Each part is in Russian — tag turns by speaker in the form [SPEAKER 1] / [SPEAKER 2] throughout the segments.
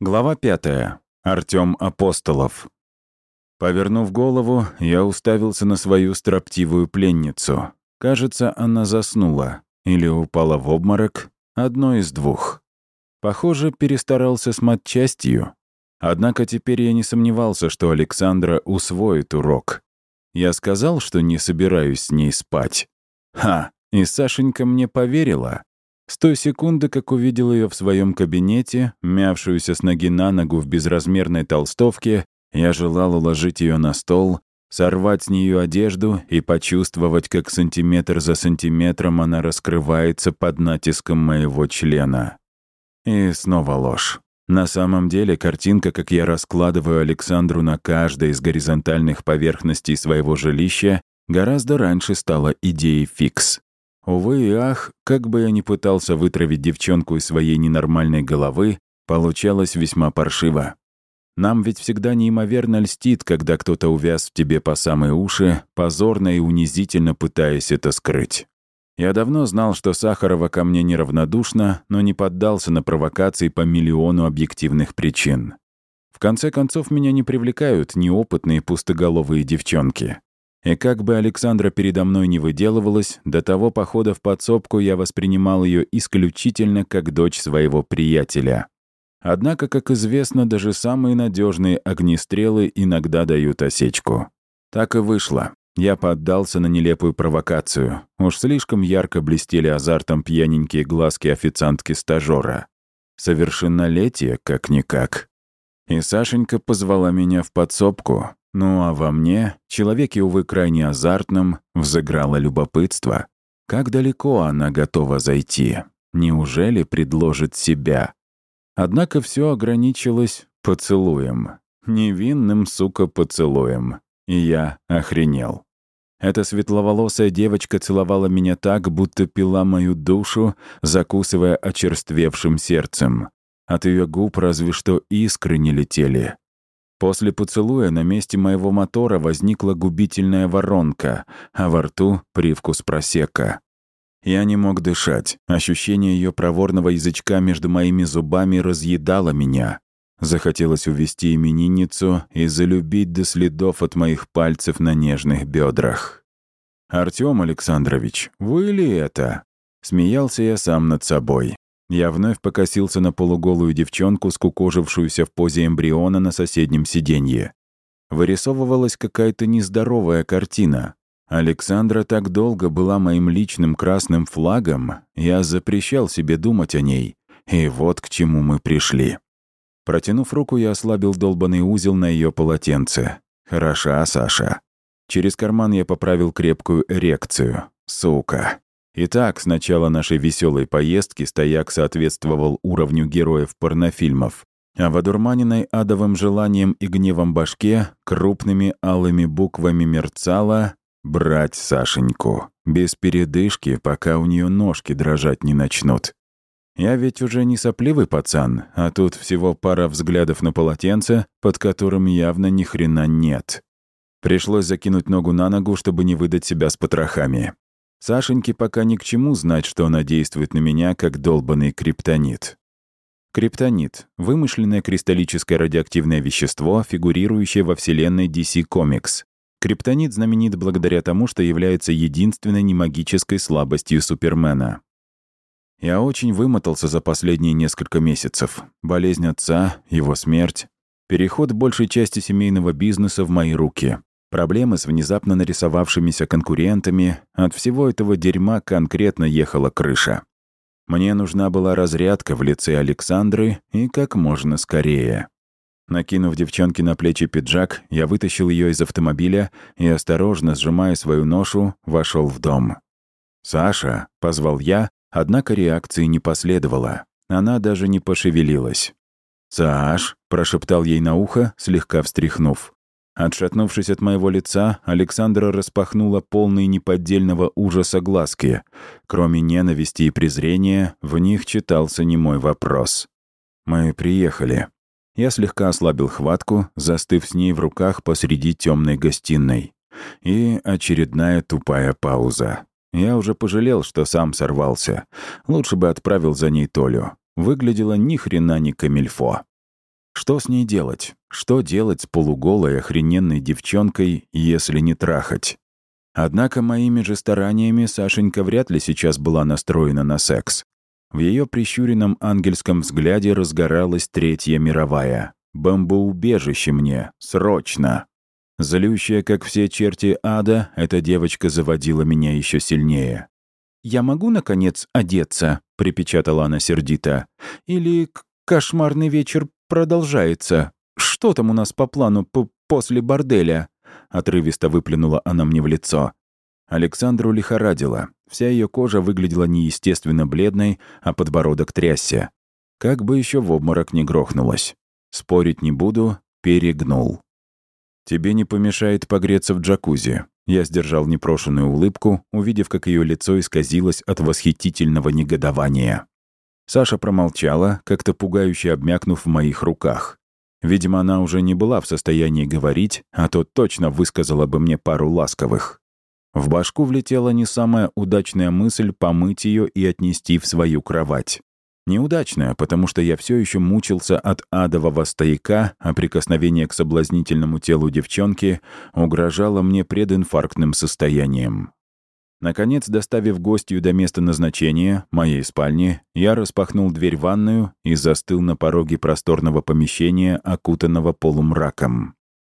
[SPEAKER 1] Глава пятая. Артём Апостолов. Повернув голову, я уставился на свою строптивую пленницу. Кажется, она заснула. Или упала в обморок. Одно из двух. Похоже, перестарался с матчастью. Однако теперь я не сомневался, что Александра усвоит урок. Я сказал, что не собираюсь с ней спать. Ха, и Сашенька мне поверила. С той секунды, как увидел ее в своем кабинете, мявшуюся с ноги на ногу в безразмерной толстовке, я желал уложить ее на стол, сорвать с нее одежду и почувствовать, как сантиметр за сантиметром она раскрывается под натиском моего члена. И снова ложь. На самом деле картинка, как я раскладываю Александру на каждой из горизонтальных поверхностей своего жилища, гораздо раньше стала идеей фикс. Увы и ах, как бы я ни пытался вытравить девчонку из своей ненормальной головы, получалось весьма паршиво. Нам ведь всегда неимоверно льстит, когда кто-то увяз в тебе по самые уши, позорно и унизительно пытаясь это скрыть. Я давно знал, что Сахарова ко мне неравнодушна, но не поддался на провокации по миллиону объективных причин. В конце концов, меня не привлекают неопытные пустоголовые девчонки. И как бы Александра передо мной не выделывалась, до того похода в подсобку я воспринимал ее исключительно как дочь своего приятеля. Однако, как известно, даже самые надежные огнестрелы иногда дают осечку. Так и вышло. Я поддался на нелепую провокацию. Уж слишком ярко блестели азартом пьяненькие глазки официантки-стажера. Совершеннолетие, как-никак. И Сашенька позвала меня в подсобку, ну а во мне, человеке, увы, крайне азартном, взыграло любопытство. Как далеко она готова зайти? Неужели предложит себя? Однако все ограничилось поцелуем. Невинным, сука, поцелуем. И я охренел. Эта светловолосая девочка целовала меня так, будто пила мою душу, закусывая очерствевшим сердцем. От ее губ разве что искры не летели. После поцелуя на месте моего мотора возникла губительная воронка, а во рту — привкус просека. Я не мог дышать. Ощущение ее проворного язычка между моими зубами разъедало меня. Захотелось увести именинницу и залюбить до следов от моих пальцев на нежных бедрах. «Артём Александрович, вы ли это?» Смеялся я сам над собой. Я вновь покосился на полуголую девчонку, скукожившуюся в позе эмбриона на соседнем сиденье. Вырисовывалась какая-то нездоровая картина. Александра так долго была моим личным красным флагом, я запрещал себе думать о ней. И вот к чему мы пришли. Протянув руку, я ослабил долбанный узел на ее полотенце. Хороша, Саша. Через карман я поправил крепкую эрекцию. Сука. Итак, с начала нашей веселой поездки стояк соответствовал уровню героев порнофильмов, а в одурманенной адовым желанием и гневом башке крупными алыми буквами мерцало «Брать Сашеньку». Без передышки, пока у нее ножки дрожать не начнут. Я ведь уже не сопливый пацан, а тут всего пара взглядов на полотенце, под которым явно ни хрена нет. Пришлось закинуть ногу на ногу, чтобы не выдать себя с потрохами. Сашеньке пока ни к чему знать, что она действует на меня, как долбанный криптонит. Криптонит — вымышленное кристаллическое радиоактивное вещество, фигурирующее во вселенной DC Comics. Криптонит знаменит благодаря тому, что является единственной немагической слабостью Супермена. Я очень вымотался за последние несколько месяцев. Болезнь отца, его смерть, переход большей части семейного бизнеса в мои руки. Проблемы с внезапно нарисовавшимися конкурентами, от всего этого дерьма конкретно ехала крыша. Мне нужна была разрядка в лице Александры и как можно скорее. Накинув девчонке на плечи пиджак, я вытащил ее из автомобиля и, осторожно сжимая свою ношу, вошел в дом. «Саша», — позвал я, однако реакции не последовало. Она даже не пошевелилась. «Саш», — прошептал ей на ухо, слегка встряхнув. Отшатнувшись от моего лица, Александра распахнула полные неподдельного ужаса глазки. Кроме ненависти и презрения, в них читался немой вопрос. «Мы приехали». Я слегка ослабил хватку, застыв с ней в руках посреди темной гостиной. И очередная тупая пауза. Я уже пожалел, что сам сорвался. Лучше бы отправил за ней Толю. Выглядело ни хрена не камильфо. Что с ней делать? Что делать с полуголой охрененной девчонкой, если не трахать? Однако моими же стараниями Сашенька вряд ли сейчас была настроена на секс. В ее прищуренном ангельском взгляде разгоралась Третья мировая. «Бомбоубежище мне! Срочно!» Злющая, как все черти ада, эта девочка заводила меня еще сильнее. «Я могу, наконец, одеться?» — припечатала она сердито. «Или кошмарный вечер продолжается? Что там у нас по плану после борделя?» Отрывисто выплюнула она мне в лицо. Александру лихорадила. Вся ее кожа выглядела неестественно бледной, а подбородок трясся. Как бы еще в обморок не грохнулась. Спорить не буду, перегнул. «Тебе не помешает погреться в джакузи». Я сдержал непрошенную улыбку, увидев, как ее лицо исказилось от восхитительного негодования. Саша промолчала, как-то пугающе обмякнув в моих руках. Видимо, она уже не была в состоянии говорить, а то точно высказала бы мне пару ласковых. В башку влетела не самая удачная мысль помыть ее и отнести в свою кровать. Неудачная, потому что я все еще мучился от адового стояка, а прикосновение к соблазнительному телу девчонки угрожало мне прединфарктным состоянием. Наконец, доставив гостью до места назначения, моей спальни, я распахнул дверь в ванную и застыл на пороге просторного помещения, окутанного полумраком.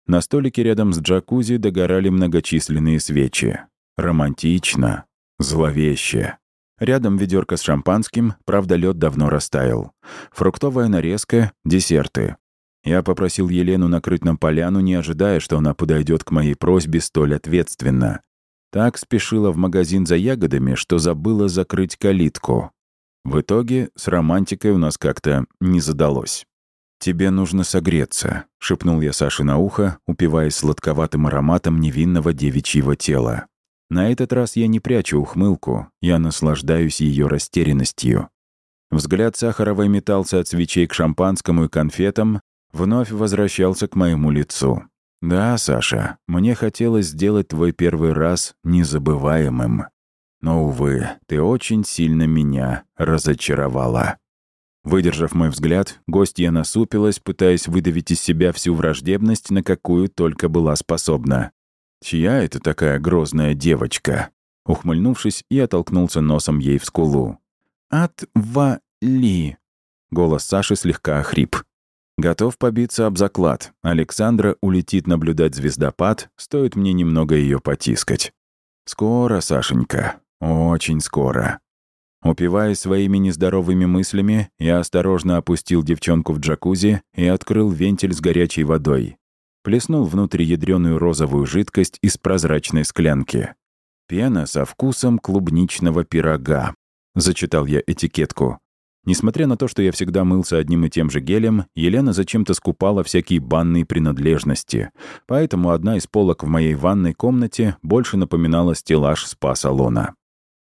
[SPEAKER 1] На столике рядом с джакузи догорали многочисленные свечи. Романтично, зловеще. Рядом ведерко с шампанским, правда, лед давно растаял. Фруктовая нарезка, десерты. Я попросил Елену накрыть нам поляну, не ожидая, что она подойдет к моей просьбе столь ответственно. Так спешила в магазин за ягодами, что забыла закрыть калитку. В итоге с романтикой у нас как-то не задалось. «Тебе нужно согреться», — шепнул я Саше на ухо, упиваясь сладковатым ароматом невинного девичьего тела. На этот раз я не прячу ухмылку, я наслаждаюсь ее растерянностью. Взгляд Сахаровой метался от свечей к шампанскому и конфетам, вновь возвращался к моему лицу. «Да, Саша, мне хотелось сделать твой первый раз незабываемым. Но, увы, ты очень сильно меня разочаровала». Выдержав мой взгляд, гостья насупилась, пытаясь выдавить из себя всю враждебность, на какую только была способна. «Чья это такая грозная девочка?» Ухмыльнувшись, я толкнулся носом ей в скулу. «Отвали!» Голос Саши слегка охрип. Готов побиться об заклад. Александра улетит наблюдать звездопад, стоит мне немного ее потискать. Скоро, Сашенька, очень скоро. Упиваясь своими нездоровыми мыслями, я осторожно опустил девчонку в джакузи и открыл вентиль с горячей водой плеснул внутрь ядреную розовую жидкость из прозрачной склянки. «Пена со вкусом клубничного пирога», — зачитал я этикетку. Несмотря на то, что я всегда мылся одним и тем же гелем, Елена зачем-то скупала всякие банные принадлежности. Поэтому одна из полок в моей ванной комнате больше напоминала стеллаж спа-салона.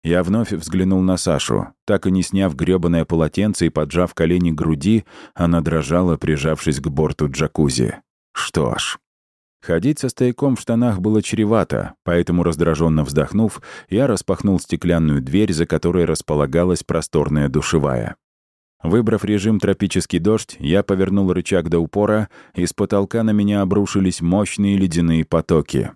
[SPEAKER 1] Я вновь взглянул на Сашу. Так и не сняв грёбаное полотенце и поджав колени к груди, она дрожала, прижавшись к борту джакузи. Что ж. Ходить со стояком в штанах было чревато, поэтому, раздраженно вздохнув, я распахнул стеклянную дверь, за которой располагалась просторная душевая. Выбрав режим «Тропический дождь», я повернул рычаг до упора, и с потолка на меня обрушились мощные ледяные потоки.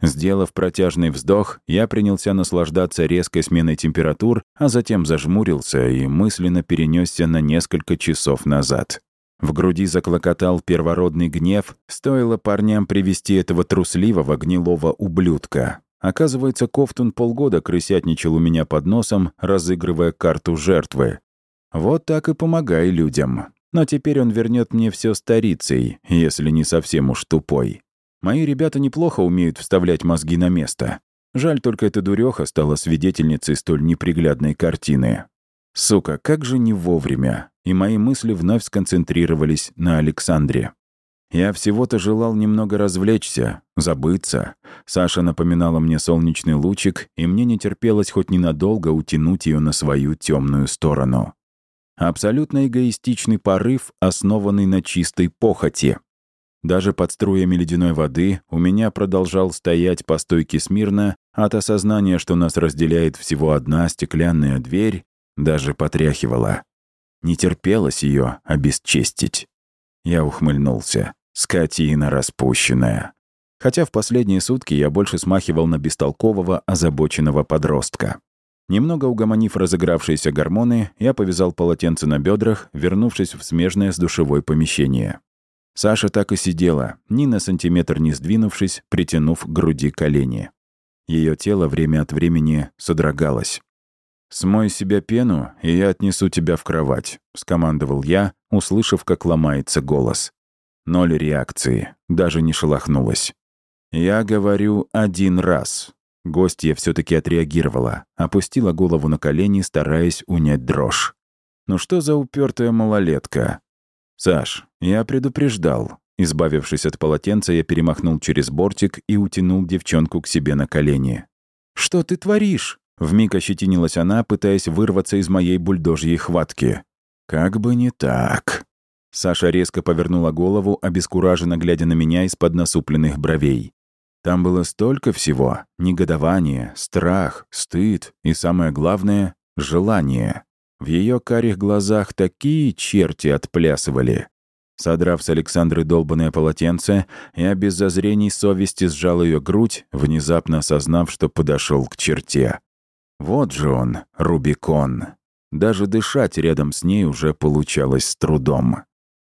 [SPEAKER 1] Сделав протяжный вздох, я принялся наслаждаться резкой сменой температур, а затем зажмурился и мысленно перенесся на несколько часов назад. В груди заклокотал первородный гнев, стоило парням привести этого трусливого гнилого ублюдка. Оказывается, Кофтун полгода крысятничал у меня под носом, разыгрывая карту жертвы. Вот так и помогай людям. Но теперь он вернет мне все старицей, если не совсем уж тупой. Мои ребята неплохо умеют вставлять мозги на место. Жаль, только эта дуреха стала свидетельницей столь неприглядной картины. Сука, как же не вовремя. И мои мысли вновь сконцентрировались на Александре. Я всего-то желал немного развлечься, забыться. Саша напоминала мне солнечный лучик, и мне не терпелось хоть ненадолго утянуть ее на свою темную сторону. Абсолютно эгоистичный порыв, основанный на чистой похоти. Даже под струями ледяной воды у меня продолжал стоять по стойке смирно от осознания, что нас разделяет всего одна стеклянная дверь, даже потряхивала. Не терпелось ее обесчестить. Я ухмыльнулся. Скотина распущенная. Хотя в последние сутки я больше смахивал на бестолкового, озабоченного подростка. Немного угомонив разыгравшиеся гормоны, я повязал полотенце на бедрах, вернувшись в смежное с душевой помещение. Саша так и сидела, ни на сантиметр не сдвинувшись, притянув к груди колени. Ее тело время от времени содрогалось. «Смой себя пену, и я отнесу тебя в кровать», — скомандовал я, услышав, как ломается голос. Ноль реакции, даже не шелохнулась. «Я говорю один раз». Гостья все таки отреагировала, опустила голову на колени, стараясь унять дрожь. «Ну что за упертая малолетка?» «Саш, я предупреждал». Избавившись от полотенца, я перемахнул через бортик и утянул девчонку к себе на колени. «Что ты творишь?» Вмиг ощетинилась она, пытаясь вырваться из моей бульдожьей хватки. «Как бы не так». Саша резко повернула голову, обескураженно глядя на меня из-под насупленных бровей. Там было столько всего — негодование, страх, стыд и, самое главное, желание. В ее карих глазах такие черти отплясывали. Содрав с Александры долбанное полотенце, я без зазрений совести сжал ее грудь, внезапно осознав, что подошел к черте. Вот же он, Рубикон. Даже дышать рядом с ней уже получалось с трудом.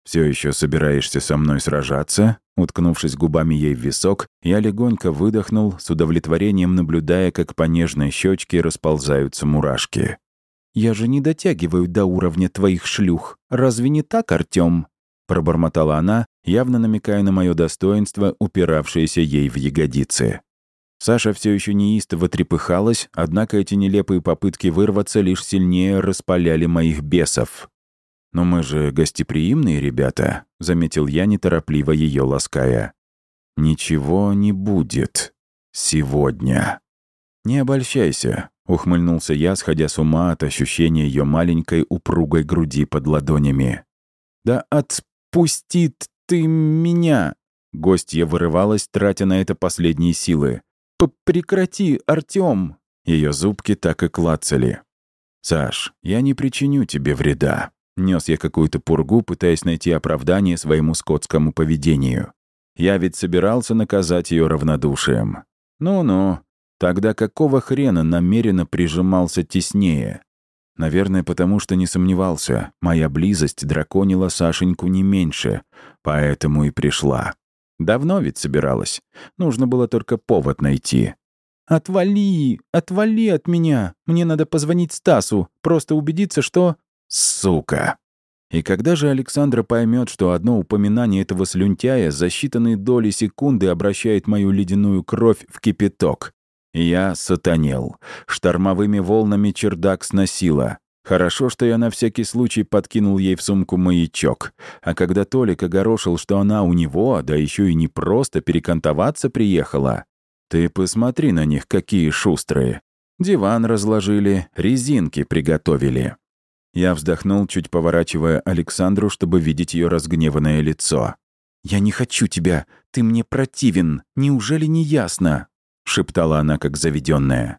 [SPEAKER 1] Все еще собираешься со мной сражаться?» Уткнувшись губами ей в висок, я легонько выдохнул, с удовлетворением наблюдая, как по нежной щечке расползаются мурашки. «Я же не дотягиваю до уровня твоих шлюх. Разве не так, Артём?» Пробормотала она, явно намекая на мое достоинство, упиравшееся ей в ягодицы. Саша все еще неистово трепыхалась, однако эти нелепые попытки вырваться лишь сильнее распаляли моих бесов. «Но мы же гостеприимные ребята», — заметил я, неторопливо ее лаская. «Ничего не будет. Сегодня». «Не обольщайся», — ухмыльнулся я, сходя с ума от ощущения ее маленькой упругой груди под ладонями. «Да отпусти ты меня!» Гостья вырывалась, тратя на это последние силы. П «Прекрати, Артём!» Ее зубки так и клацали. «Саш, я не причиню тебе вреда», Нес я какую-то пургу, пытаясь найти оправдание своему скотскому поведению. Я ведь собирался наказать ее равнодушием. Ну-ну, тогда какого хрена намеренно прижимался теснее? Наверное, потому что не сомневался. Моя близость драконила Сашеньку не меньше, поэтому и пришла. Давно ведь собиралась. Нужно было только повод найти. «Отвали! Отвали от меня! Мне надо позвонить Стасу, просто убедиться, что...» Сука! И когда же Александра поймет, что одно упоминание этого слюнтяя за считанные доли секунды обращает мою ледяную кровь в кипяток? Я сатанел. Штормовыми волнами чердак сносило. Хорошо, что я на всякий случай подкинул ей в сумку маячок. А когда Толик огорошил, что она у него, да еще и не просто перекантоваться приехала, ты посмотри на них, какие шустрые. Диван разложили, резинки приготовили. Я вздохнул, чуть поворачивая Александру, чтобы видеть ее разгневанное лицо. «Я не хочу тебя. Ты мне противен. Неужели не ясно?» — шептала она, как заведенная.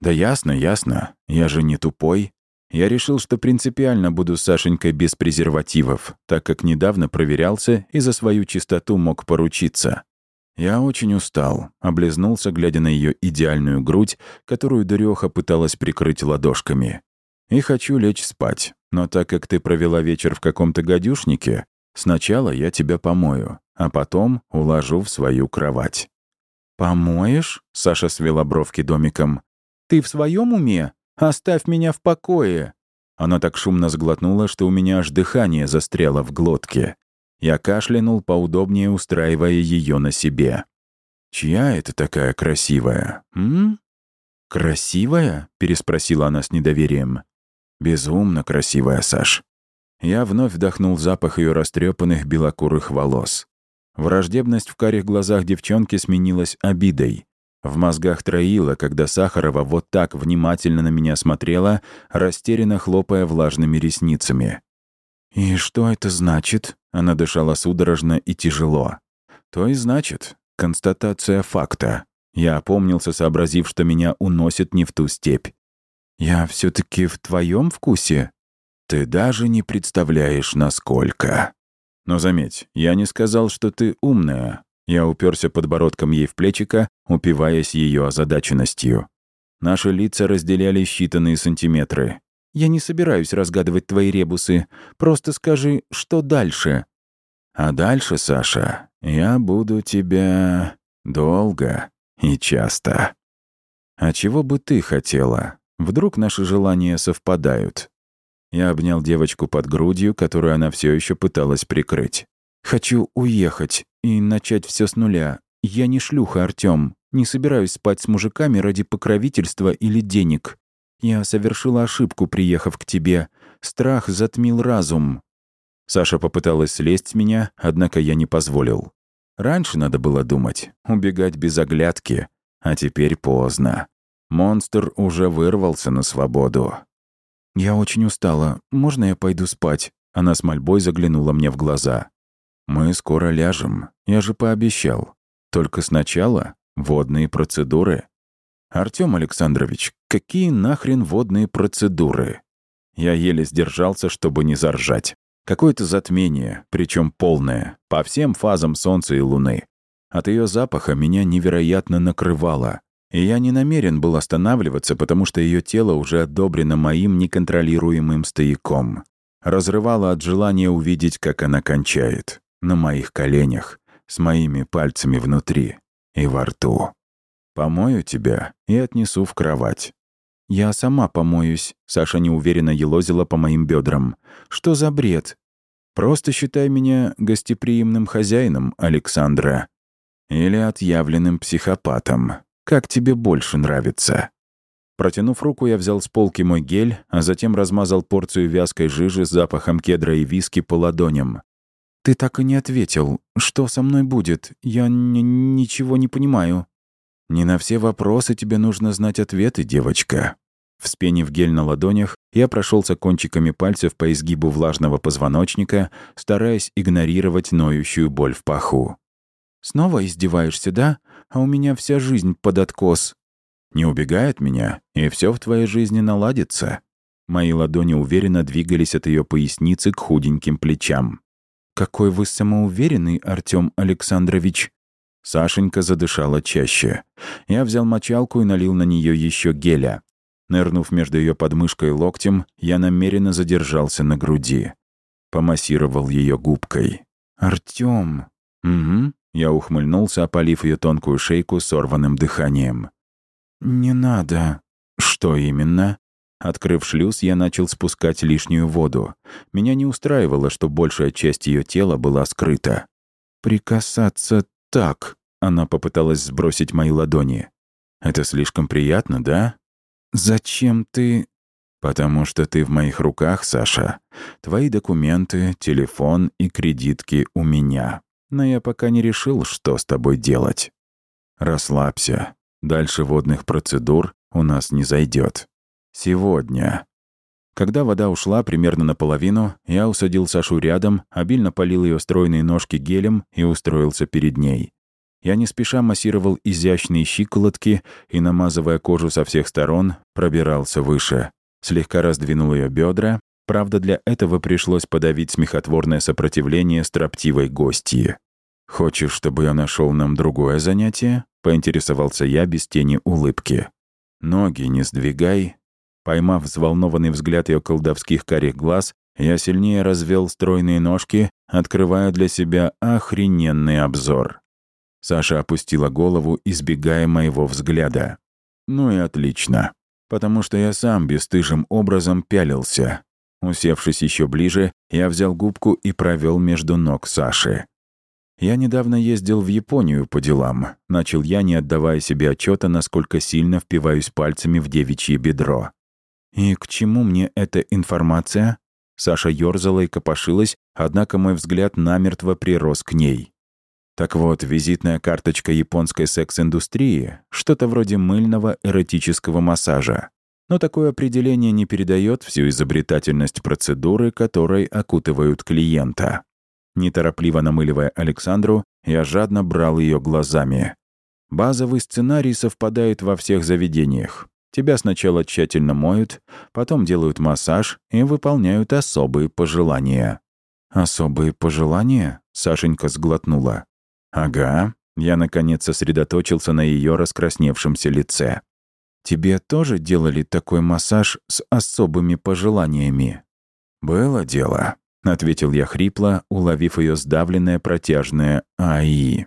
[SPEAKER 1] «Да ясно, ясно. Я же не тупой. Я решил, что принципиально буду с Сашенькой без презервативов, так как недавно проверялся и за свою чистоту мог поручиться. Я очень устал, облизнулся, глядя на ее идеальную грудь, которую дуреха пыталась прикрыть ладошками и хочу лечь спать. Но так как ты провела вечер в каком-то гадюшнике, сначала я тебя помою, а потом уложу в свою кровать». «Помоешь?» — Саша свела бровки домиком. «Ты в своем уме? Оставь меня в покое!» Она так шумно сглотнула, что у меня аж дыхание застряло в глотке. Я кашлянул, поудобнее устраивая ее на себе. «Чья это такая красивая, м?» «Красивая?» — переспросила она с недоверием. Безумно красивая, Саш. Я вновь вдохнул запах ее растрепанных белокурых волос. Враждебность в карих глазах девчонки сменилась обидой. В мозгах троила, когда Сахарова вот так внимательно на меня смотрела, растерянно хлопая влажными ресницами. «И что это значит?» Она дышала судорожно и тяжело. «То и значит. Констатация факта». Я опомнился, сообразив, что меня уносит не в ту степь. Я все-таки в твоем вкусе? Ты даже не представляешь, насколько. Но заметь, я не сказал, что ты умная. Я уперся подбородком ей в плечико, упиваясь ее озадаченностью. Наши лица разделяли считанные сантиметры. «Я не собираюсь разгадывать твои ребусы. Просто скажи, что дальше?» «А дальше, Саша, я буду тебя долго и часто. А чего бы ты хотела? Вдруг наши желания совпадают?» Я обнял девочку под грудью, которую она все еще пыталась прикрыть. «Хочу уехать и начать все с нуля. Я не шлюха, Артём. Не собираюсь спать с мужиками ради покровительства или денег. Я совершила ошибку, приехав к тебе. Страх затмил разум». Саша попыталась слезть с меня, однако я не позволил. Раньше надо было думать, убегать без оглядки, а теперь поздно. Монстр уже вырвался на свободу. «Я очень устала. Можно я пойду спать?» Она с мольбой заглянула мне в глаза. «Мы скоро ляжем. Я же пообещал. Только сначала водные процедуры». «Артём Александрович, какие нахрен водные процедуры?» Я еле сдержался, чтобы не заржать. Какое-то затмение, причем полное, по всем фазам Солнца и Луны. От ее запаха меня невероятно накрывало. И я не намерен был останавливаться, потому что ее тело уже одобрено моим неконтролируемым стояком. Разрывало от желания увидеть, как она кончает. На моих коленях, с моими пальцами внутри и во рту. «Помою тебя и отнесу в кровать». «Я сама помоюсь», — Саша неуверенно елозила по моим бедрам. «Что за бред?» «Просто считай меня гостеприимным хозяином, Александра. Или отъявленным психопатом. Как тебе больше нравится?» Протянув руку, я взял с полки мой гель, а затем размазал порцию вязкой жижи с запахом кедра и виски по ладоням. «Ты так и не ответил. Что со мной будет? Я ничего не понимаю». «Не на все вопросы тебе нужно знать ответы, девочка». Вспенив гель на ладонях, я прошелся кончиками пальцев по изгибу влажного позвоночника, стараясь игнорировать ноющую боль в паху. «Снова издеваешься, да? а у меня вся жизнь под откос. Не убегай от меня, и все в твоей жизни наладится». Мои ладони уверенно двигались от ее поясницы к худеньким плечам. «Какой вы самоуверенный, Артём Александрович!» Сашенька задышала чаще. Я взял мочалку и налил на нее еще геля. Нырнув между ее подмышкой и локтем, я намеренно задержался на груди. Помассировал ее губкой. «Артём!» «Угу», я ухмыльнулся, опалив ее тонкую шейку сорванным дыханием. «Не надо». «Что именно?» Открыв шлюз, я начал спускать лишнюю воду. Меня не устраивало, что большая часть ее тела была скрыта. «Прикасаться так», — она попыталась сбросить мои ладони. «Это слишком приятно, да?» «Зачем ты...» «Потому что ты в моих руках, Саша. Твои документы, телефон и кредитки у меня но я пока не решил, что с тобой делать. Расслабься. Дальше водных процедур у нас не зайдет. Сегодня. Когда вода ушла примерно наполовину, я усадил Сашу рядом, обильно полил ее стройные ножки гелем и устроился перед ней. Я не спеша массировал изящные щиколотки и, намазывая кожу со всех сторон, пробирался выше. Слегка раздвинул ее бедра, правда, для этого пришлось подавить смехотворное сопротивление строптивой гостьи. «Хочешь, чтобы я нашел нам другое занятие?» — поинтересовался я без тени улыбки. «Ноги не сдвигай». Поймав взволнованный взгляд ее колдовских карих глаз, я сильнее развел стройные ножки, открывая для себя охрененный обзор. Саша опустила голову, избегая моего взгляда. «Ну и отлично, потому что я сам бесстыжим образом пялился». Усевшись еще ближе, я взял губку и провел между ног Саши. «Я недавно ездил в Японию по делам», — начал я, не отдавая себе отчета, насколько сильно впиваюсь пальцами в девичье бедро. «И к чему мне эта информация?» Саша ёрзала и копошилась, однако мой взгляд намертво прирос к ней. Так вот, визитная карточка японской секс-индустрии — что-то вроде мыльного эротического массажа. Но такое определение не передает всю изобретательность процедуры, которой окутывают клиента. Неторопливо намыливая Александру, я жадно брал ее глазами. Базовый сценарий совпадает во всех заведениях. Тебя сначала тщательно моют, потом делают массаж и выполняют особые пожелания. «Особые пожелания?» — Сашенька сглотнула. «Ага». Я, наконец, сосредоточился на ее раскрасневшемся лице. «Тебе тоже делали такой массаж с особыми пожеланиями?» «Было дело», — ответил я хрипло, уловив ее сдавленное протяжное «Аи».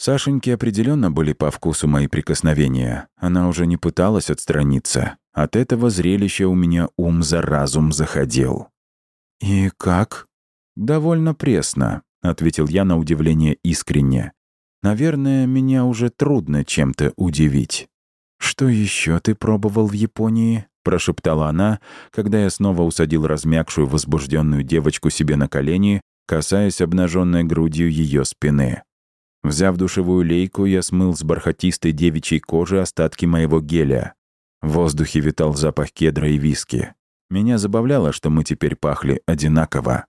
[SPEAKER 1] Сашеньке определенно были по вкусу мои прикосновения. Она уже не пыталась отстраниться. От этого зрелища у меня ум за разум заходил. «И как?» «Довольно пресно», — ответил я на удивление искренне. «Наверное, меня уже трудно чем-то удивить». «Что еще ты пробовал в Японии?» — прошептала она, когда я снова усадил размягшую возбужденную девочку себе на колени, касаясь обнаженной грудью ее спины. Взяв душевую лейку, я смыл с бархатистой девичьей кожи остатки моего геля. В воздухе витал запах кедра и виски. Меня забавляло, что мы теперь пахли одинаково.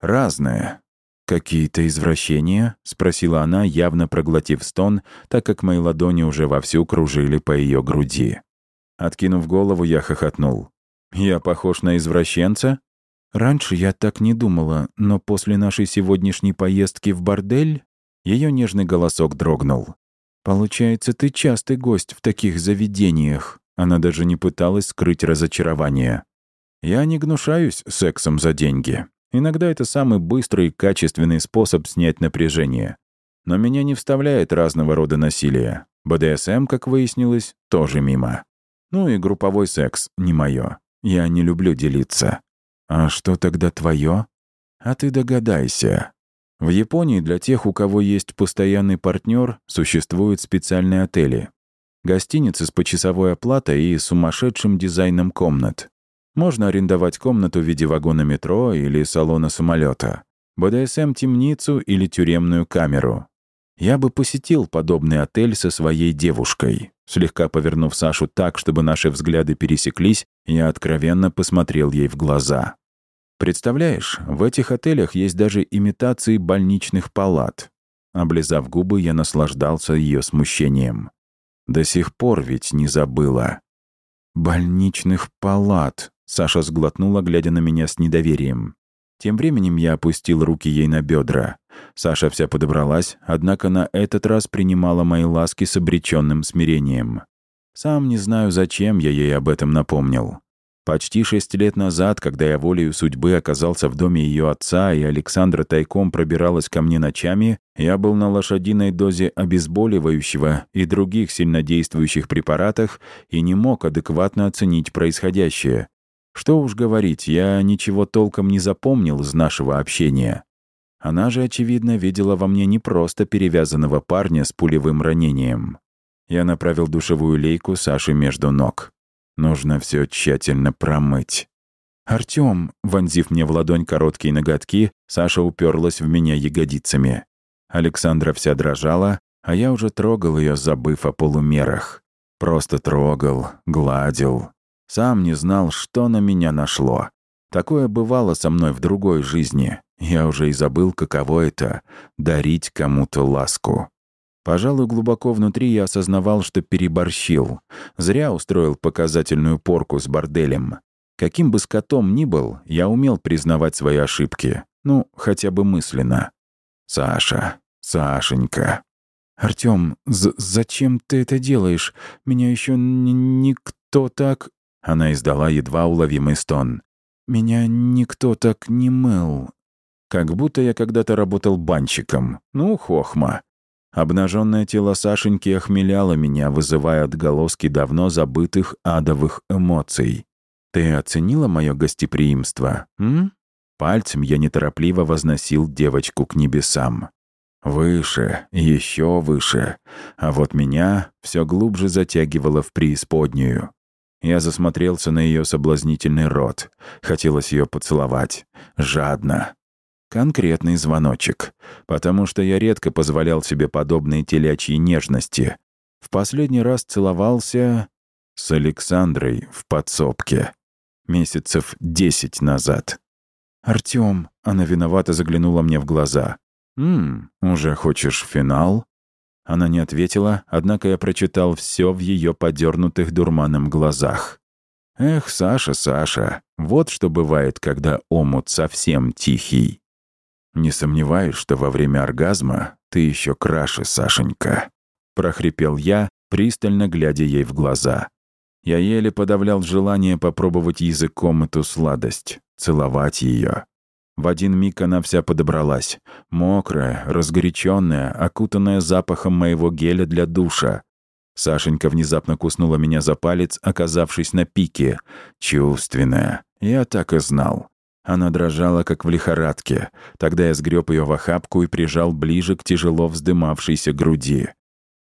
[SPEAKER 1] Разное. «Какие-то извращения?» — спросила она, явно проглотив стон, так как мои ладони уже вовсю кружили по ее груди. Откинув голову, я хохотнул. «Я похож на извращенца?» «Раньше я так не думала, но после нашей сегодняшней поездки в бордель...» Ее нежный голосок дрогнул. «Получается, ты частый гость в таких заведениях». Она даже не пыталась скрыть разочарование. «Я не гнушаюсь сексом за деньги. Иногда это самый быстрый и качественный способ снять напряжение. Но меня не вставляет разного рода насилие. БДСМ, как выяснилось, тоже мимо. Ну и групповой секс не мое. Я не люблю делиться. А что тогда твое? А ты догадайся. В Японии для тех, у кого есть постоянный партнер, существуют специальные отели. Гостиницы с почасовой оплатой и сумасшедшим дизайном комнат. Можно арендовать комнату в виде вагона метро или салона самолета, БДСМ-темницу или тюремную камеру. Я бы посетил подобный отель со своей девушкой. Слегка повернув Сашу так, чтобы наши взгляды пересеклись, я откровенно посмотрел ей в глаза. Представляешь, в этих отелях есть даже имитации больничных палат. Облизав губы, я наслаждался ее смущением. До сих пор ведь не забыла. «Больничных палат», Саша сглотнула, глядя на меня с недоверием. Тем временем я опустил руки ей на бедра. Саша вся подобралась, однако на этот раз принимала мои ласки с обреченным смирением. Сам не знаю, зачем я ей об этом напомнил. Почти шесть лет назад, когда я волею судьбы оказался в доме ее отца, и Александра тайком пробиралась ко мне ночами, я был на лошадиной дозе обезболивающего и других сильнодействующих препаратах и не мог адекватно оценить происходящее. Что уж говорить, я ничего толком не запомнил из нашего общения. Она же, очевидно, видела во мне не просто перевязанного парня с пулевым ранением. Я направил душевую лейку Саши между ног. Нужно все тщательно промыть. «Артём!» — вонзив мне в ладонь короткие ноготки, Саша уперлась в меня ягодицами. Александра вся дрожала, а я уже трогал ее, забыв о полумерах. Просто трогал, гладил, сам не знал, что на меня нашло. Такое бывало со мной в другой жизни. Я уже и забыл, каково это — дарить кому-то ласку. Пожалуй, глубоко внутри я осознавал, что переборщил. Зря устроил показательную порку с борделем. Каким бы скотом ни был, я умел признавать свои ошибки. Ну, хотя бы мысленно. Саша, Сашенька. «Артём, зачем ты это делаешь? Меня еще никто так...» Она издала едва уловимый стон. «Меня никто так не мыл». Как будто я когда-то работал банщиком. Ну, хохма. Обнаженное тело Сашеньки охмеляло меня, вызывая отголоски давно забытых адовых эмоций. «Ты оценила мое гостеприимство, м?» Пальцем я неторопливо возносил девочку к небесам. Выше, еще выше. А вот меня все глубже затягивало в преисподнюю. Я засмотрелся на ее соблазнительный рот. Хотелось ее поцеловать. Жадно. Конкретный звоночек. Потому что я редко позволял себе подобные телячьи нежности. В последний раз целовался с Александрой в подсобке. Месяцев десять назад. «Артём», — она виновато заглянула мне в глаза. «Ммм, уже хочешь финал?» Она не ответила, однако я прочитал все в ее подернутых дурманом глазах. «Эх, Саша, Саша, вот что бывает, когда омут совсем тихий». Не сомневаюсь, что во время оргазма ты еще краше, Сашенька», — прохрипел я, пристально глядя ей в глаза. Я еле подавлял желание попробовать языком эту сладость, целовать ее. В один миг она вся подобралась, мокрая, разгоряченная, окутанная запахом моего геля для душа. Сашенька внезапно куснула меня за палец, оказавшись на пике. Чувственная. Я так и знал. Она дрожала, как в лихорадке. Тогда я сгреб ее в охапку и прижал ближе к тяжело вздымавшейся груди.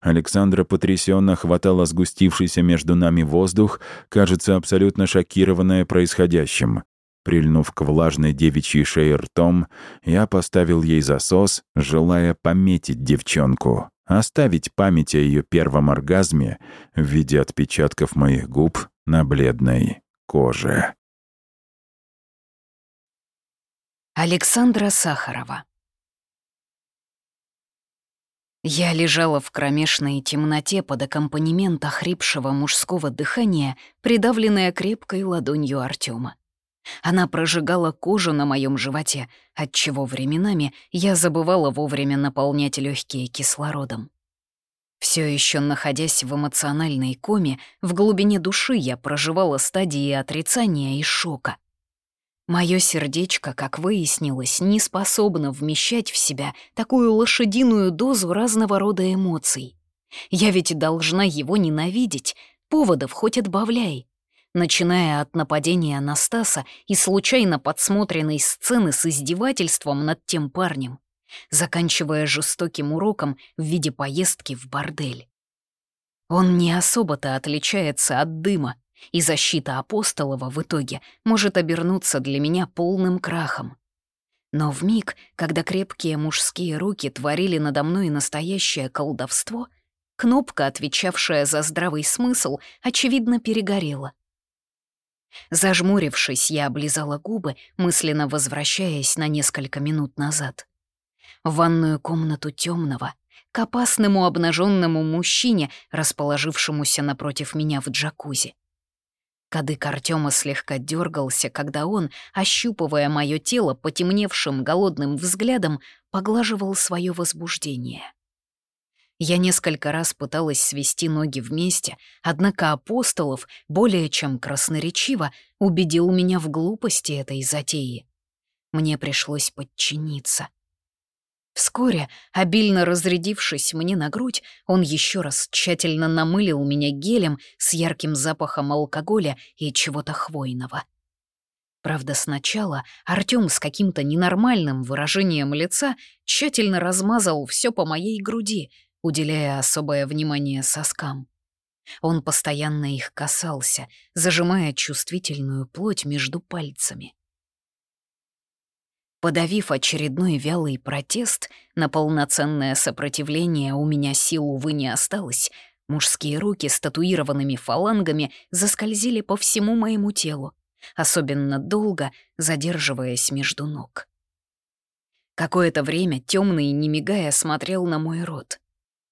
[SPEAKER 1] Александра потрясенно хватала сгустившийся между нами воздух, кажется, абсолютно шокированная происходящим. Прильнув к влажной девичьей шее ртом, я поставил ей засос, желая пометить девчонку, оставить память о ее первом оргазме в виде отпечатков моих губ на бледной коже.
[SPEAKER 2] Александра Сахарова Я лежала в кромешной темноте под аккомпанемент охрипшего мужского дыхания, придавленная крепкой ладонью Артема. Она прожигала кожу на моем животе, отчего временами я забывала вовремя наполнять легкие кислородом. Все еще находясь в эмоциональной коме, в глубине души я проживала стадии отрицания и шока. Мое сердечко, как выяснилось, не способно вмещать в себя такую лошадиную дозу разного рода эмоций. Я ведь должна его ненавидеть, поводов хоть отбавляй начиная от нападения Анастаса и случайно подсмотренной сцены с издевательством над тем парнем, заканчивая жестоким уроком в виде поездки в бордель. Он не особо-то отличается от дыма, и защита Апостолова в итоге может обернуться для меня полным крахом. Но в миг, когда крепкие мужские руки творили надо мной настоящее колдовство, кнопка, отвечавшая за здравый смысл, очевидно перегорела — Зажмурившись, я облизала губы, мысленно возвращаясь на несколько минут назад. В ванную комнату темного, к опасному обнаженному мужчине, расположившемуся напротив меня в джакузи. Кадык Артема слегка дергался, когда он, ощупывая мое тело потемневшим голодным взглядом, поглаживал свое возбуждение. Я несколько раз пыталась свести ноги вместе, однако Апостолов более чем красноречиво убедил меня в глупости этой затеи. Мне пришлось подчиниться. Вскоре, обильно разрядившись мне на грудь, он еще раз тщательно намылил меня гелем с ярким запахом алкоголя и чего-то хвойного. Правда, сначала Артём с каким-то ненормальным выражением лица тщательно размазал все по моей груди, уделяя особое внимание соскам. Он постоянно их касался, зажимая чувствительную плоть между пальцами. Подавив очередной вялый протест, на полноценное сопротивление у меня сил, увы, не осталось, мужские руки с татуированными фалангами заскользили по всему моему телу, особенно долго задерживаясь между ног. Какое-то время темный, не мигая, смотрел на мой рот.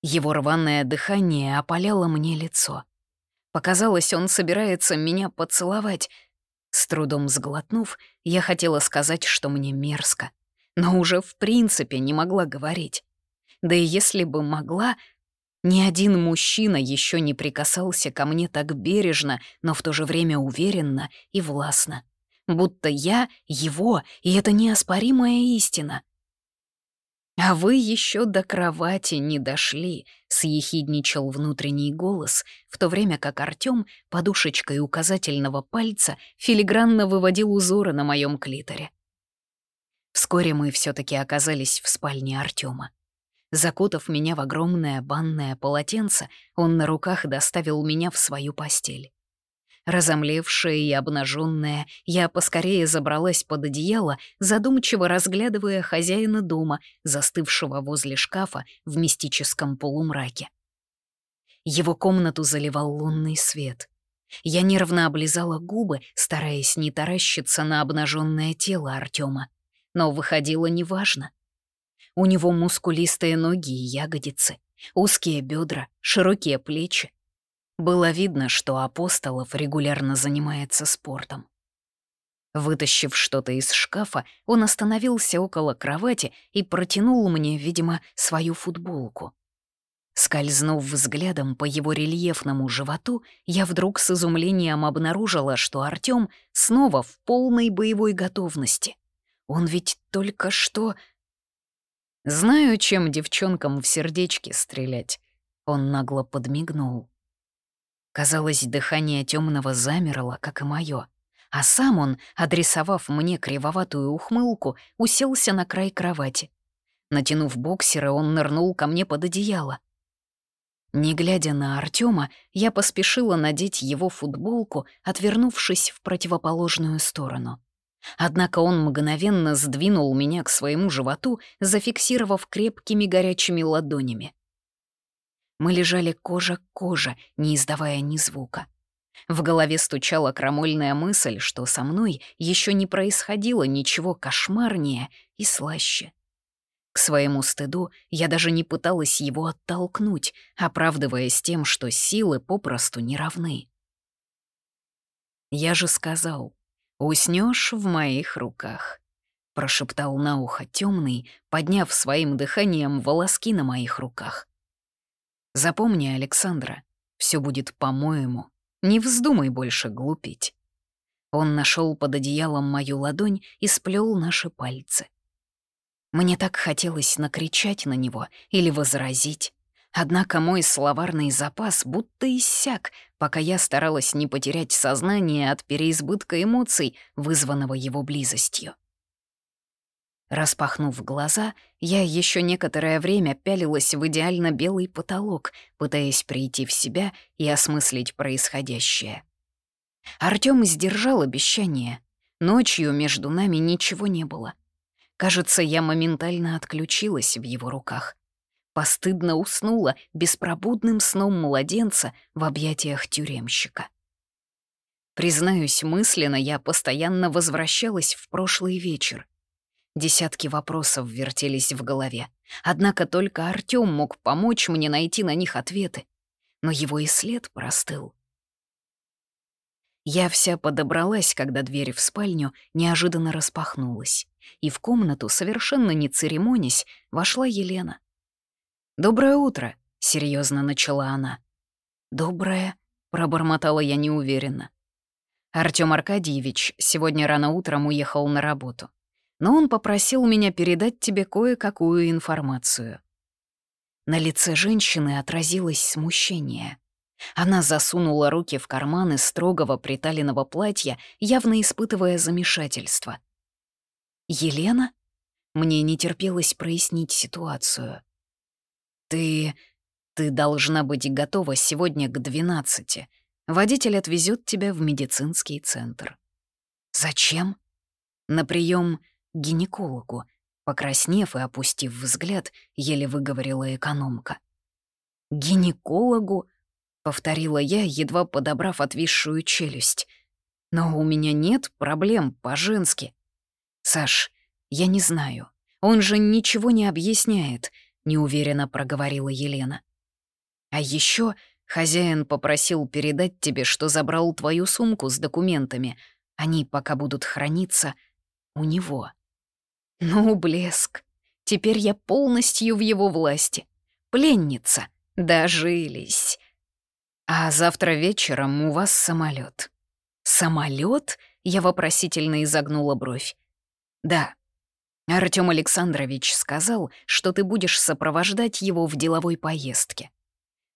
[SPEAKER 2] Его рваное дыхание опаляло мне лицо. Показалось, он собирается меня поцеловать. С трудом сглотнув, я хотела сказать, что мне мерзко, но уже в принципе не могла говорить. Да и если бы могла, ни один мужчина еще не прикасался ко мне так бережно, но в то же время уверенно и властно. Будто я его, и это неоспоримая истина. «А вы еще до кровати не дошли», — съехидничал внутренний голос, в то время как Артём подушечкой указательного пальца филигранно выводил узоры на моем клиторе. Вскоре мы все таки оказались в спальне Артёма. Закутав меня в огромное банное полотенце, он на руках доставил меня в свою постель. Разомлевшая и обнаженная, я поскорее забралась под одеяло, задумчиво разглядывая хозяина дома, застывшего возле шкафа в мистическом полумраке. Его комнату заливал лунный свет. Я нервно облизала губы, стараясь не таращиться на обнаженное тело Артема. Но выходило неважно. У него мускулистые ноги и ягодицы, узкие бедра, широкие плечи, было видно, что Апостолов регулярно занимается спортом. Вытащив что-то из шкафа, он остановился около кровати и протянул мне, видимо, свою футболку. Скользнув взглядом по его рельефному животу, я вдруг с изумлением обнаружила, что Артём снова в полной боевой готовности. Он ведь только что... Знаю, чем девчонкам в сердечки стрелять. Он нагло подмигнул. Казалось, дыхание темного замерло, как и мое, а сам он, адресовав мне кривоватую ухмылку, уселся на край кровати. Натянув боксеры, он нырнул ко мне под одеяло. Не глядя на Артема, я поспешила надеть его футболку, отвернувшись в противоположную сторону. Однако он мгновенно сдвинул меня к своему животу, зафиксировав крепкими горячими ладонями. Мы лежали кожа к коже, не издавая ни звука. В голове стучала крамольная мысль, что со мной еще не происходило ничего кошмарнее и слаще. К своему стыду я даже не пыталась его оттолкнуть, оправдываясь тем, что силы попросту не равны. «Я же сказал, уснешь в моих руках», — прошептал на ухо темный, подняв своим дыханием волоски на моих руках. «Запомни, Александра, все будет по-моему, не вздумай больше глупить». Он нашел под одеялом мою ладонь и сплел наши пальцы. Мне так хотелось накричать на него или возразить. Однако мой словарный запас будто иссяк, пока я старалась не потерять сознание от переизбытка эмоций, вызванного его близостью. Распахнув глаза, я еще некоторое время пялилась в идеально белый потолок, пытаясь прийти в себя и осмыслить происходящее. Артём сдержал обещание. Ночью между нами ничего не было. Кажется, я моментально отключилась в его руках. Постыдно уснула беспробудным сном младенца в объятиях тюремщика. Признаюсь, мысленно я постоянно возвращалась в прошлый вечер. Десятки вопросов вертелись в голове. Однако только Артём мог помочь мне найти на них ответы. Но его и след простыл. Я вся подобралась, когда дверь в спальню неожиданно распахнулась, и в комнату, совершенно не церемонясь, вошла Елена. «Доброе утро», — серьезно начала она. «Доброе», — пробормотала я неуверенно. Артём Аркадьевич сегодня рано утром уехал на работу, но он попросил меня передать тебе кое-какую информацию. На лице женщины отразилось смущение. Она засунула руки в карманы строгого приталенного платья, явно испытывая замешательство. «Елена?» Мне не терпелось прояснить ситуацию. «Ты... ты должна быть готова сегодня к двенадцати. Водитель отвезет тебя в медицинский центр». «Зачем?» «На прием гинекологу», покраснев и опустив взгляд, еле выговорила экономка. «Гинекологу?» — повторила я, едва подобрав отвисшую челюсть. «Но у меня нет проблем по-женски». «Саш, я не знаю. Он же ничего не объясняет», — неуверенно проговорила Елена. «А еще хозяин попросил передать тебе, что забрал твою сумку с документами. Они пока будут храниться у него». «Ну, блеск. Теперь я полностью в его власти. Пленница. Дожились». А завтра вечером у вас самолет. Самолет? Я вопросительно изогнула бровь. Да. Артём Александрович сказал, что ты будешь сопровождать его в деловой поездке.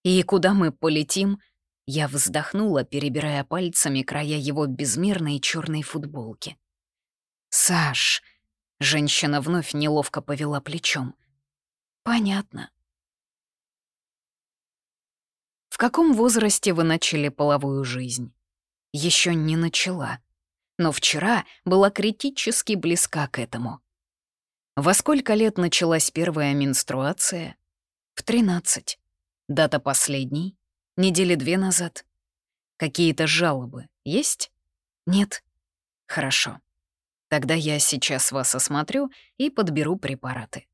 [SPEAKER 2] И куда мы полетим? Я вздохнула, перебирая пальцами края его безмерной черной футболки. «Саш!» — женщина вновь неловко повела плечом. «Понятно. В каком возрасте вы начали половую жизнь? Еще не начала. Но вчера была критически близка к этому. Во сколько лет началась первая менструация? В 13. Дата последней? Недели две назад. Какие-то жалобы есть? Нет? Хорошо. Тогда я сейчас вас осмотрю и подберу препараты.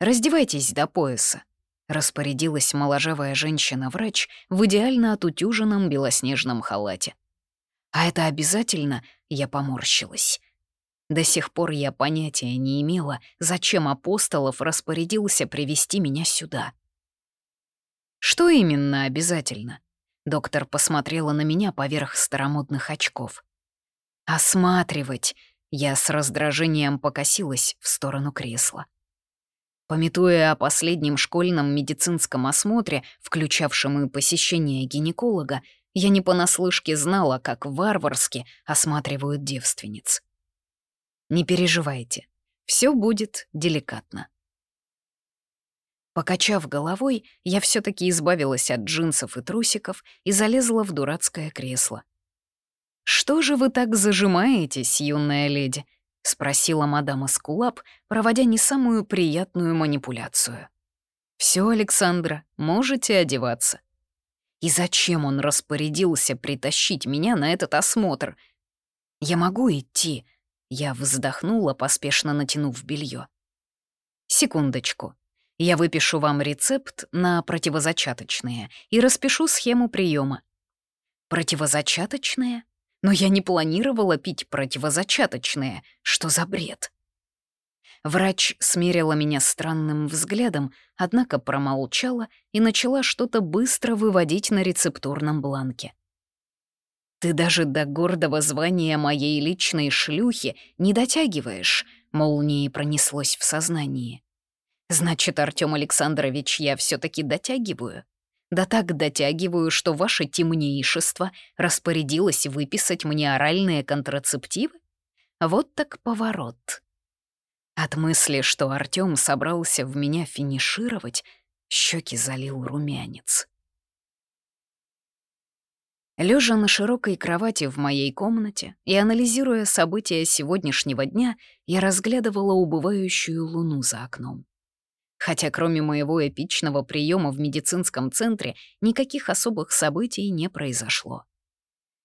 [SPEAKER 2] Раздевайтесь до пояса. Распорядилась моложавая женщина-врач в идеально отутюженном белоснежном халате. «А это обязательно?» я поморщилась. До сих пор я понятия не имела, зачем Апостолов распорядился привести меня сюда. «Что именно обязательно?» Доктор посмотрела на меня поверх старомодных очков. «Осматривать!» Я с раздражением покосилась в сторону кресла. Пометуя о последнем школьном медицинском осмотре, включавшем и посещение гинеколога, я не понаслышке знала, как варварски осматривают девственниц. Не переживайте, все будет деликатно. Покачав головой, я все таки избавилась от джинсов и трусиков и залезла в дурацкое кресло. «Что же вы так зажимаетесь, юная леди?» — спросила мадам Аскулап, проводя не самую приятную манипуляцию. «Все, Александра, можете одеваться». И зачем он распорядился притащить меня на этот осмотр? «Я могу идти», — я вздохнула, поспешно натянув белье. «Секундочку. Я выпишу вам рецепт на противозачаточные и распишу схему приема. Противозачаточные? Но я не планировала пить противозачаточные. Что за бред? Врач смерила меня странным взглядом, однако промолчала и начала что-то быстро выводить на рецептурном бланке. «Ты даже до гордого звания моей личной шлюхи не дотягиваешь», — молнией пронеслось в сознании. «Значит, Артём Александрович, я все таки дотягиваю?» Да так дотягиваю, что ваше темнейшество распорядилось выписать мне оральные контрацептивы? Вот так поворот. От мысли, что Артём собрался в меня финишировать, щеки залил румянец. Лежа на широкой кровати в моей комнате и анализируя события сегодняшнего дня, я разглядывала убывающую луну за окном. Хотя кроме моего эпичного приема в медицинском центре никаких особых событий не произошло.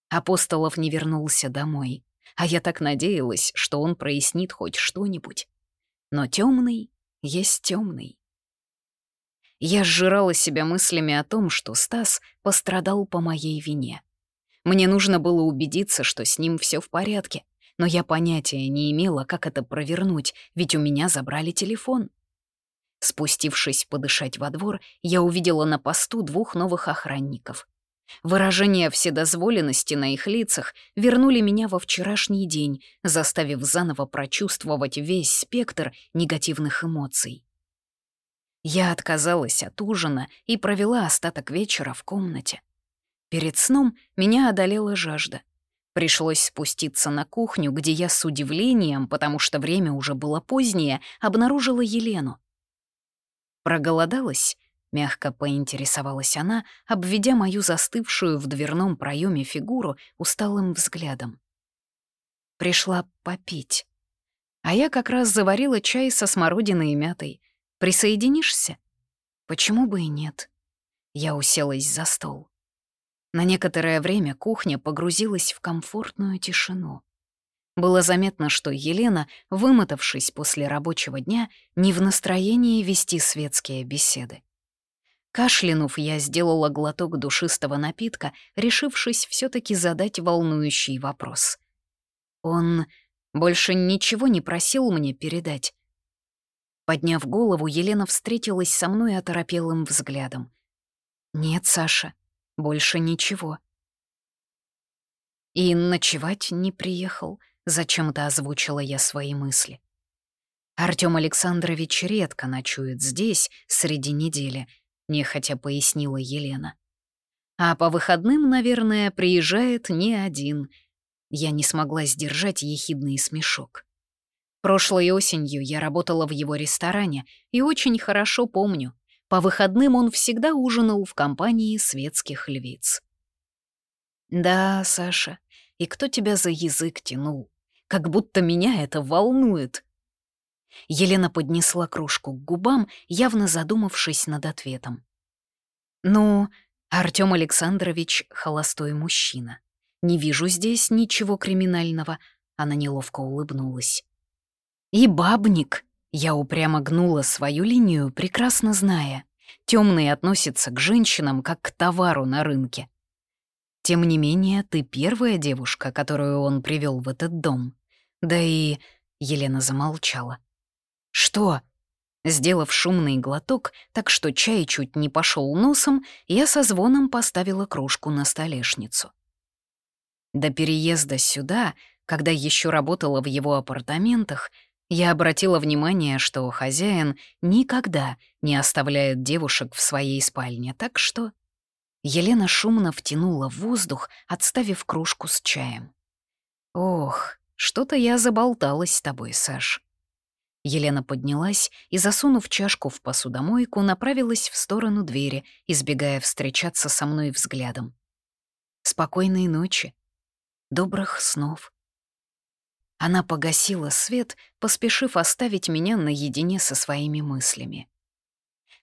[SPEAKER 2] Апостолов не вернулся домой, а я так надеялась, что он прояснит хоть что-нибудь. Но темный есть темный. Я сжирала себя мыслями о том, что Стас пострадал по моей вине. Мне нужно было убедиться, что с ним все в порядке, но я понятия не имела, как это провернуть, ведь у меня забрали телефон. Спустившись подышать во двор, я увидела на посту двух новых охранников. Выражения вседозволенности на их лицах вернули меня во вчерашний день, заставив заново прочувствовать весь спектр негативных эмоций. Я отказалась от ужина и провела остаток вечера в комнате. Перед сном меня одолела жажда. Пришлось спуститься на кухню, где я с удивлением, потому что время уже было позднее, обнаружила Елену. «Проголодалась?» — мягко поинтересовалась она, обведя мою застывшую в дверном проеме фигуру усталым взглядом. Пришла попить. А я как раз заварила чай со смородиной и мятой. Присоединишься? Почему бы и нет? Я уселась за стол. На некоторое время кухня погрузилась в комфортную тишину. Было заметно, что Елена, вымотавшись после рабочего дня, не в настроении вести светские беседы. Кашлянув, я сделала глоток душистого напитка, решившись все таки задать волнующий вопрос. Он больше ничего не просил мне передать. Подняв голову, Елена встретилась со мной оторопелым взглядом. «Нет, Саша, больше ничего». И ночевать не приехал —— зачем-то озвучила я свои мысли. Артём Александрович редко ночует здесь среди недели, нехотя пояснила Елена. А по выходным, наверное, приезжает не один. Я не смогла сдержать ехидный смешок. Прошлой осенью я работала в его ресторане и очень хорошо помню. По выходным он всегда ужинал в компании светских львиц. «Да, Саша, и кто тебя за язык тянул? Как будто меня это волнует. Елена поднесла кружку к губам, явно задумавшись над ответом. «Ну, Артём Александрович — холостой мужчина. Не вижу здесь ничего криминального», — она неловко улыбнулась. «И бабник», — я упрямо гнула свою линию, прекрасно зная. Темный относится к женщинам как к товару на рынке. Тем не менее, ты первая девушка, которую он привел в этот дом. Да и...» — Елена замолчала. «Что?» Сделав шумный глоток, так что чай чуть не пошел носом, я со звоном поставила кружку на столешницу. До переезда сюда, когда еще работала в его апартаментах, я обратила внимание, что хозяин никогда не оставляет девушек в своей спальне, так что... Елена шумно втянула воздух, отставив кружку с чаем. «Ох, что-то я заболталась с тобой, Саш». Елена поднялась и, засунув чашку в посудомойку, направилась в сторону двери, избегая встречаться со мной взглядом. «Спокойной ночи. Добрых снов». Она погасила свет, поспешив оставить меня наедине со своими мыслями.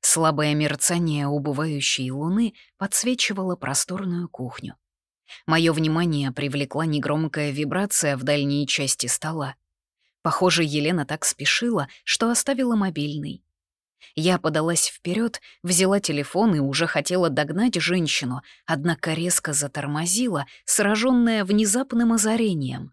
[SPEAKER 2] Слабое мерцание убывающей луны подсвечивало просторную кухню. Мое внимание привлекла негромкая вибрация в дальней части стола. Похоже, Елена так спешила, что оставила мобильный. Я подалась вперед, взяла телефон и уже хотела догнать женщину, однако резко затормозила, сраженная внезапным озарением.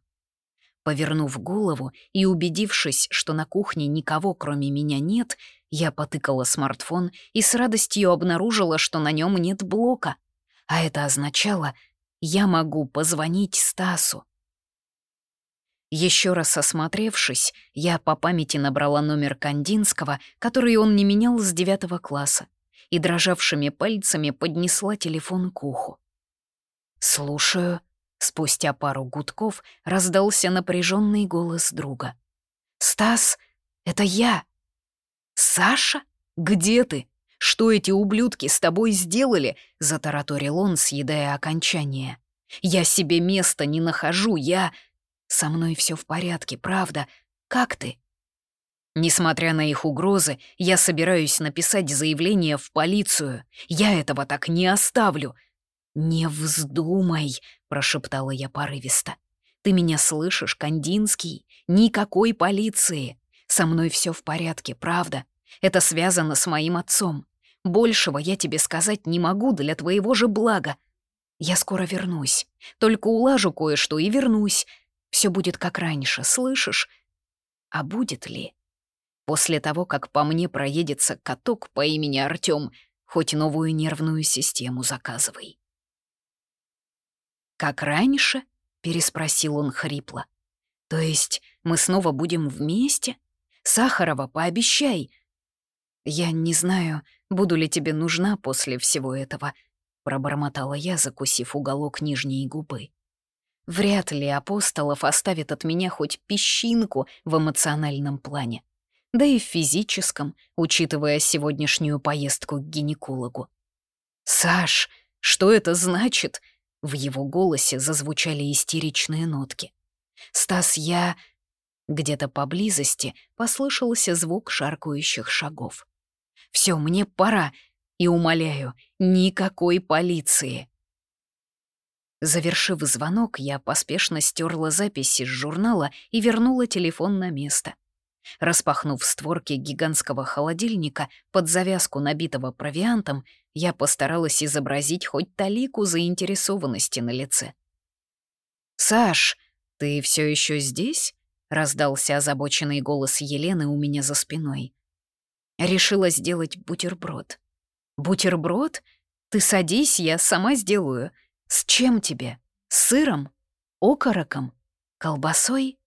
[SPEAKER 2] Повернув голову и убедившись, что на кухне никого кроме меня нет, я потыкала смартфон и с радостью обнаружила, что на нем нет блока. А это означало, я могу позвонить Стасу. Еще раз осмотревшись, я по памяти набрала номер Кандинского, который он не менял с девятого класса, и дрожавшими пальцами поднесла телефон к уху. «Слушаю», — спустя пару гудков раздался напряженный голос друга. «Стас, это я!» «Саша? Где ты? Что эти ублюдки с тобой сделали?» — затараторил он, съедая окончание. «Я себе места не нахожу, я...» «Со мной все в порядке, правда. Как ты?» Несмотря на их угрозы, я собираюсь написать заявление в полицию. Я этого так не оставлю. «Не вздумай», — прошептала я порывисто. «Ты меня слышишь, Кандинский? Никакой полиции. Со мной все в порядке, правда. Это связано с моим отцом. Большего я тебе сказать не могу для твоего же блага. Я скоро вернусь. Только улажу кое-что и вернусь. Все будет как раньше, слышишь? А будет ли? После того, как по мне проедется каток по имени Артём, хоть новую нервную систему заказывай. «Как раньше?» — переспросил он хрипло. «То есть мы снова будем вместе?» Сахарова, пообещай!» «Я не знаю, буду ли тебе нужна после всего этого», — пробормотала я, закусив уголок нижней губы. «Вряд ли Апостолов оставит от меня хоть песчинку в эмоциональном плане, да и в физическом, учитывая сегодняшнюю поездку к гинекологу». «Саш, что это значит?» В его голосе зазвучали истеричные нотки. «Стас, я...» Где-то поблизости послышался звук шаркающих шагов. «Все, мне пора, и умоляю, никакой полиции!» Завершив звонок, я поспешно стерла записи с журнала и вернула телефон на место. Распахнув створки гигантского холодильника под завязку, набитого провиантом, я постаралась изобразить хоть талику заинтересованности на лице. «Саш, ты все еще здесь?» — раздался озабоченный голос Елены у меня за спиной. Решила сделать бутерброд. «Бутерброд? Ты садись, я сама сделаю. С чем тебе? С сыром? Окороком? Колбасой?»